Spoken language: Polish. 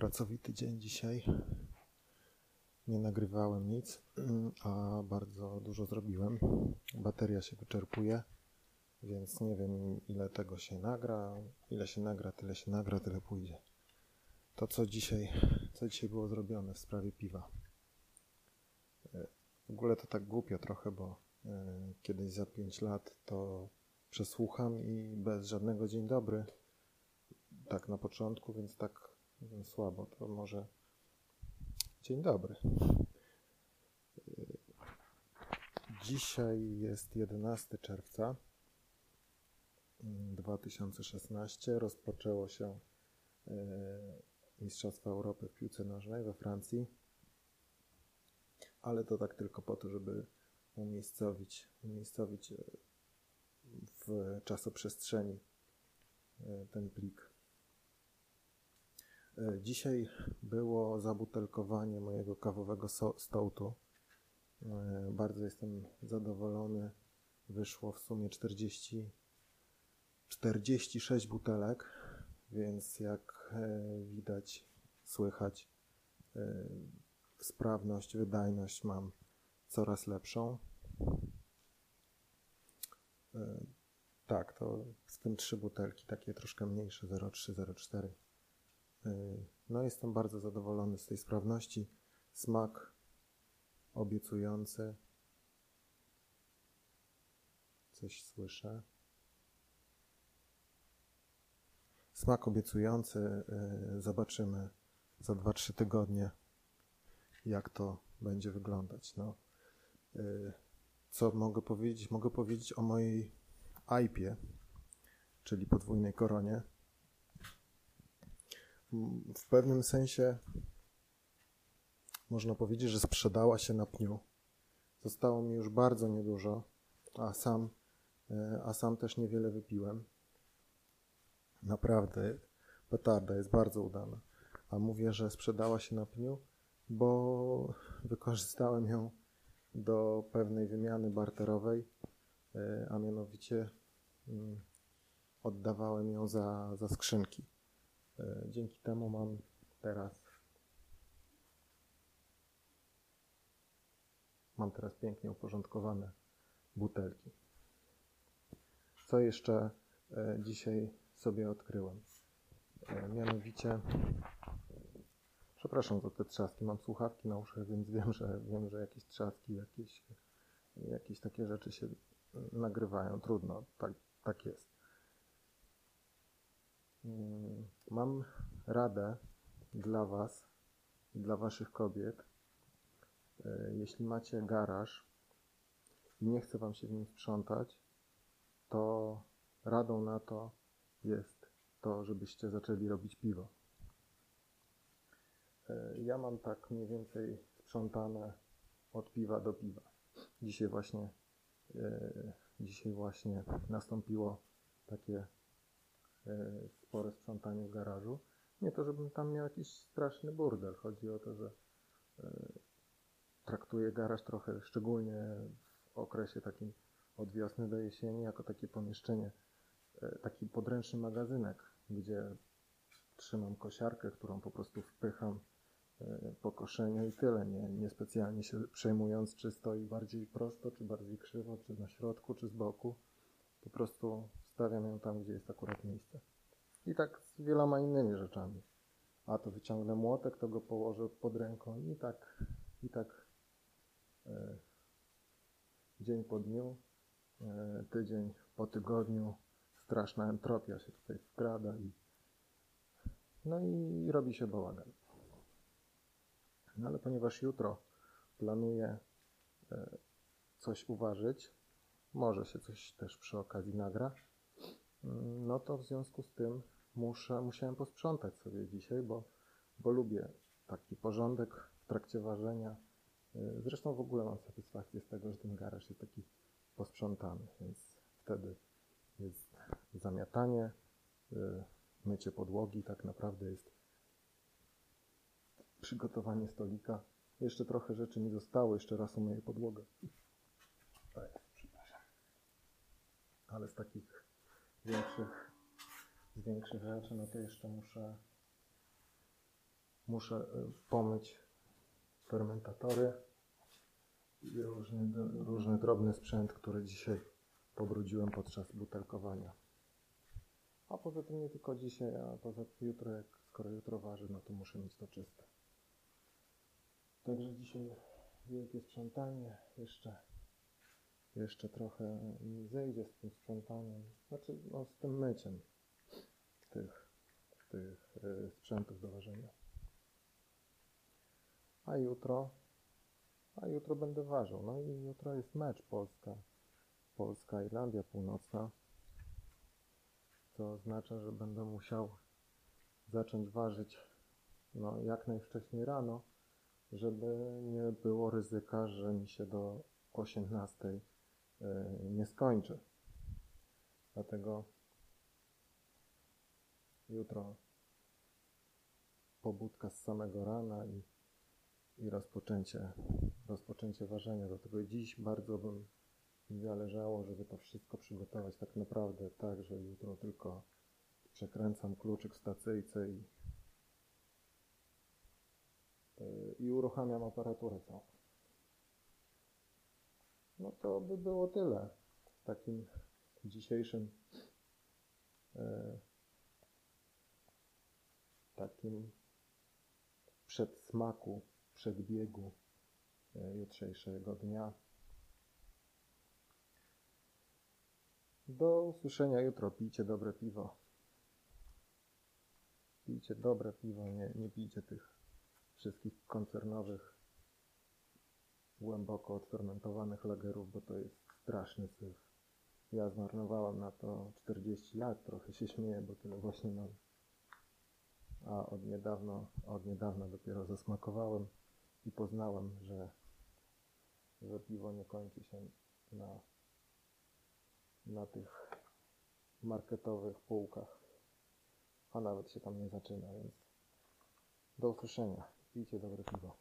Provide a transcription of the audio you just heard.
pracowity dzień dzisiaj. Nie nagrywałem nic, a bardzo dużo zrobiłem. Bateria się wyczerpuje, więc nie wiem ile tego się nagra. Ile się nagra, tyle się nagra, tyle pójdzie. To co dzisiaj, co dzisiaj było zrobione w sprawie piwa. W ogóle to tak głupio trochę, bo e, kiedyś za 5 lat to przesłucham i bez żadnego dzień dobry. Tak na początku, więc tak słabo. To może dzień dobry. Dzisiaj jest 11 czerwca 2016. Rozpoczęło się e, Mistrzostwa Europy w piłce nożnej we Francji. Ale to tak tylko po to, żeby umiejscowić, umiejscowić e, w czasoprzestrzeni e, ten plik. E, dzisiaj było zabutelkowanie mojego kawowego stołtu. E, bardzo jestem zadowolony. Wyszło w sumie 40, 46 butelek, więc jak widać, słychać, sprawność, wydajność mam coraz lepszą. E, tak, to w tym trzy butelki, takie troszkę mniejsze, 0,3, 0,4. E, no, jestem bardzo zadowolony z tej sprawności. Smak obiecujący. Coś słyszę. Smak obiecujący. E, zobaczymy za 2-3 tygodnie, jak to będzie wyglądać. No, co mogę powiedzieć? Mogę powiedzieć o mojej IPie, czyli podwójnej koronie. W pewnym sensie można powiedzieć, że sprzedała się na pniu. Zostało mi już bardzo niedużo, a sam, e, a sam też niewiele wypiłem. Naprawdę petarda jest bardzo udana. A mówię, że sprzedała się na pniu, bo wykorzystałem ją do pewnej wymiany barterowej, e, a mianowicie mm, oddawałem ją za, za skrzynki. E, dzięki temu mam teraz mam teraz pięknie uporządkowane butelki. Co jeszcze e, dzisiaj sobie odkryłem? Mianowicie Przepraszam za te trzaski. Mam słuchawki na uszach, więc wiem, że wiem, że jakieś trzaski, jakieś, jakieś takie rzeczy się nagrywają. Trudno, tak, tak jest. Mm, mam radę dla Was dla Waszych kobiet. E, jeśli macie garaż i nie chce Wam się w nim sprzątać, to radą na to jest to, żebyście zaczęli robić piwo. E, ja mam tak mniej więcej sprzątane od piwa do piwa. Dzisiaj właśnie, e, dzisiaj właśnie nastąpiło takie spore sprzątanie w garażu. Nie to, żebym tam miał jakiś straszny burdel. Chodzi o to, że traktuję garaż trochę, szczególnie w okresie takim od wiosny do jesieni, jako takie pomieszczenie, taki podręczny magazynek, gdzie trzymam kosiarkę, którą po prostu wpycham E, po koszeniu i tyle, nie, nie specjalnie się przejmując, czy stoi bardziej prosto, czy bardziej krzywo, czy na środku, czy z boku. Po prostu stawiam ją tam, gdzie jest akurat miejsce. I tak z wieloma innymi rzeczami. A to wyciągnę młotek, to go położę pod ręką i tak, i tak e, dzień po dniu, e, tydzień po tygodniu straszna entropia się tutaj wkrada i no i robi się bałagan. No ale ponieważ jutro planuję e, coś uważać, może się coś też przy okazji nagra, mm, no to w związku z tym muszę, musiałem posprzątać sobie dzisiaj, bo, bo lubię taki porządek w trakcie ważenia. E, zresztą w ogóle mam satysfakcję z tego, że ten garaż jest taki posprzątany, więc wtedy jest zamiatanie, e, mycie podłogi, tak naprawdę jest przygotowanie stolika. Jeszcze trochę rzeczy mi zostało, jeszcze raz umyję podłogę. Tak, przepraszam. Ale z takich większych, z większych rzeczy, no to jeszcze muszę muszę y, pomyć fermentatory i różny, różny drobny sprzęt, który dzisiaj pobrudziłem podczas butelkowania. A poza tym nie tylko dzisiaj, a poza tym jutro, jak skoro jutro waży, no to muszę mieć to czyste. Także dzisiaj wielkie sprzątanie, jeszcze, jeszcze trochę zejdzie z tym sprzątaniem, znaczy no, z tym myciem tych, tych y, sprzętów do ważenia. A jutro, a jutro będę ważył. No i jutro jest mecz Polska, Polska, Irlandia Północna, co oznacza, że będę musiał zacząć ważyć no, jak najwcześniej rano, żeby nie było ryzyka, że mi się do 18 y, nie skończy. Dlatego jutro pobudka z samego rana i, i rozpoczęcie, rozpoczęcie ważenia. Dlatego dziś bardzo bym mi zależało, żeby to wszystko przygotować tak naprawdę tak, że jutro tylko przekręcam kluczyk w stacyjce i, y, i uruchamiam aparaturę całą. No to by było tyle w takim dzisiejszym e, takim przedsmaku, przedbiegu e, jutrzejszego dnia. Do usłyszenia jutro. Pijcie dobre piwo. Pijcie dobre piwo, nie, nie pijcie tych wszystkich koncernowych, głęboko odfermentowanych lagerów, bo to jest straszny syf. Ja zmarnowałem na to 40 lat, trochę się śmieję, bo tyle właśnie mam. A od niedawna, od niedawna dopiero zasmakowałem i poznałem, że, że piwo nie kończy się na, na tych marketowych półkach, a nawet się tam nie zaczyna, więc do usłyszenia. Pijcie dobre piwo.